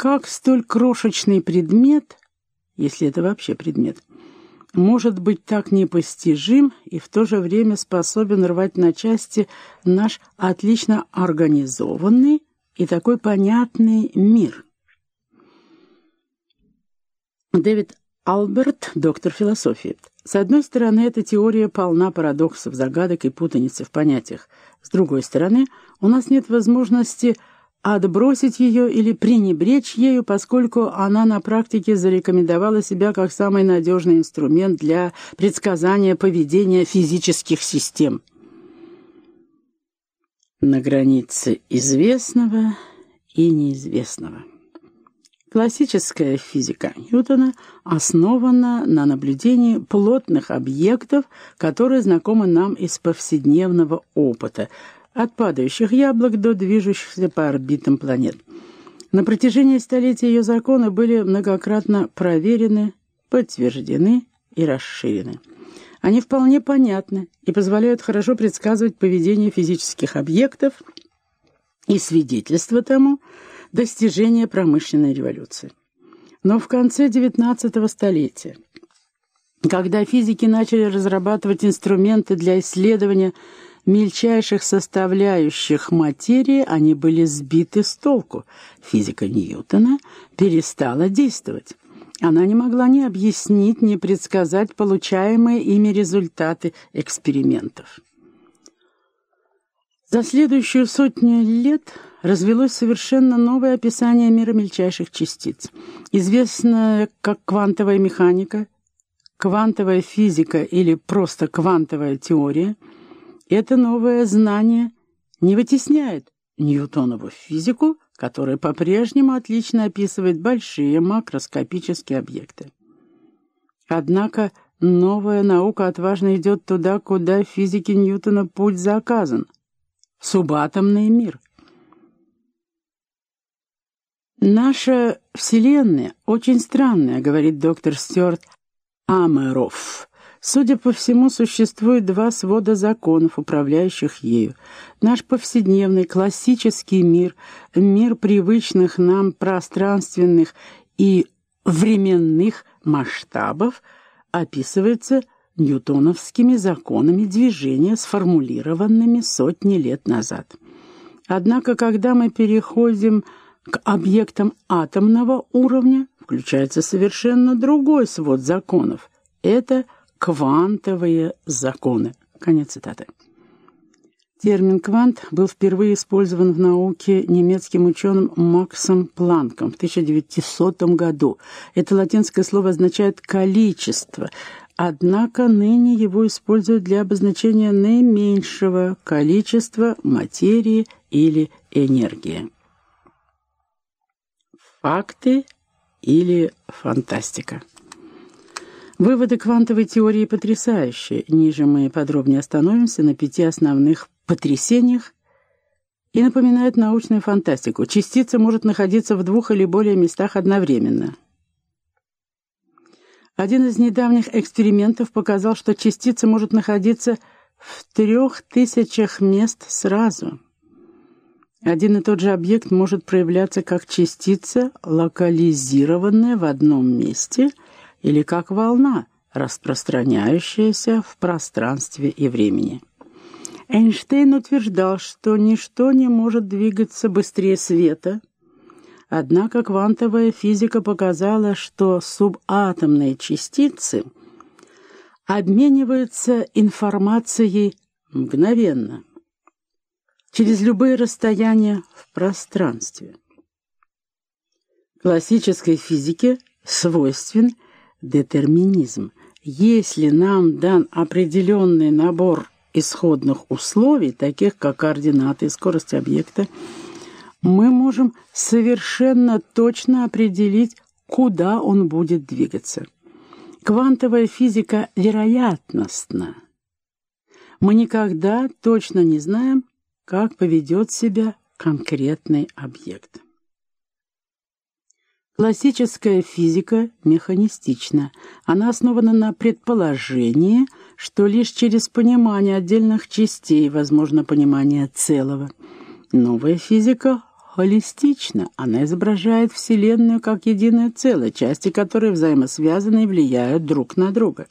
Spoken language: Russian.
Как столь крошечный предмет, если это вообще предмет, может быть так непостижим и в то же время способен рвать на части наш отлично организованный и такой понятный мир. Дэвид Алберт, доктор философии. С одной стороны, эта теория полна парадоксов, загадок и путаницы в понятиях. С другой стороны, у нас нет возможности отбросить ее или пренебречь ею, поскольку она на практике зарекомендовала себя как самый надежный инструмент для предсказания поведения физических систем. На границе известного и неизвестного. Классическая физика Ньютона основана на наблюдении плотных объектов, которые знакомы нам из повседневного опыта – от падающих яблок до движущихся по орбитам планет. На протяжении столетий ее законы были многократно проверены, подтверждены и расширены. Они вполне понятны и позволяют хорошо предсказывать поведение физических объектов и свидетельство тому достижения промышленной революции. Но в конце XIX столетия, когда физики начали разрабатывать инструменты для исследования мельчайших составляющих материи они были сбиты с толку. Физика Ньютона перестала действовать. Она не могла ни объяснить, ни предсказать получаемые ими результаты экспериментов. За следующую сотню лет развелось совершенно новое описание мира мельчайших частиц. Известное как квантовая механика, квантовая физика или просто квантовая теория – это новое знание не вытесняет Ньютонову физику, которая по-прежнему отлично описывает большие макроскопические объекты. Однако новая наука отважно идет туда, куда физике Ньютона путь заказан — субатомный мир. «Наша Вселенная очень странная», — говорит доктор Стюарт Амеров. Судя по всему, существует два свода законов, управляющих ею. Наш повседневный классический мир, мир привычных нам пространственных и временных масштабов, описывается ньютоновскими законами движения, сформулированными сотни лет назад. Однако, когда мы переходим к объектам атомного уровня, включается совершенно другой свод законов. Это – квантовые законы. Конец цитаты. Термин «квант» был впервые использован в науке немецким ученым Максом Планком в 1900 году. Это латинское слово означает «количество», однако ныне его используют для обозначения наименьшего количества материи или энергии. Факты или фантастика. Выводы квантовой теории потрясающие. Ниже мы подробнее остановимся на пяти основных потрясениях и напоминают научную фантастику. Частица может находиться в двух или более местах одновременно. Один из недавних экспериментов показал, что частица может находиться в трех тысячах мест сразу. Один и тот же объект может проявляться как частица, локализированная в одном месте – или как волна, распространяющаяся в пространстве и времени. Эйнштейн утверждал, что ничто не может двигаться быстрее света, однако квантовая физика показала, что субатомные частицы обмениваются информацией мгновенно, через любые расстояния в пространстве. Классической физике свойствен – детерминизм. Если нам дан определенный набор исходных условий, таких как координаты и скорость объекта, мы можем совершенно точно определить, куда он будет двигаться. Квантовая физика вероятностна. Мы никогда точно не знаем, как поведет себя конкретный объект. Классическая физика механистична. Она основана на предположении, что лишь через понимание отдельных частей возможно понимание целого. Новая физика холистична. Она изображает Вселенную как единое целое, части которой взаимосвязаны и влияют друг на друга.